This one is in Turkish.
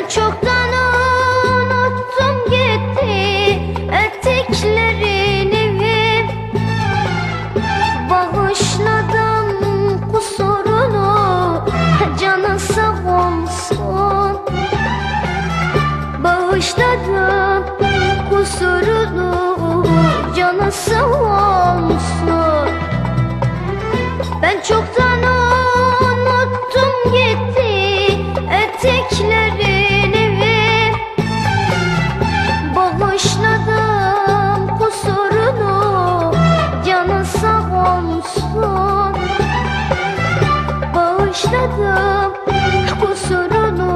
Ben çoktan unuttum gitti eteklerini. Bağışladım kusurunu canın sağ olsun. Bağışladım kusurunu canın sağ olsun. Ben çoktan başladım kusurunu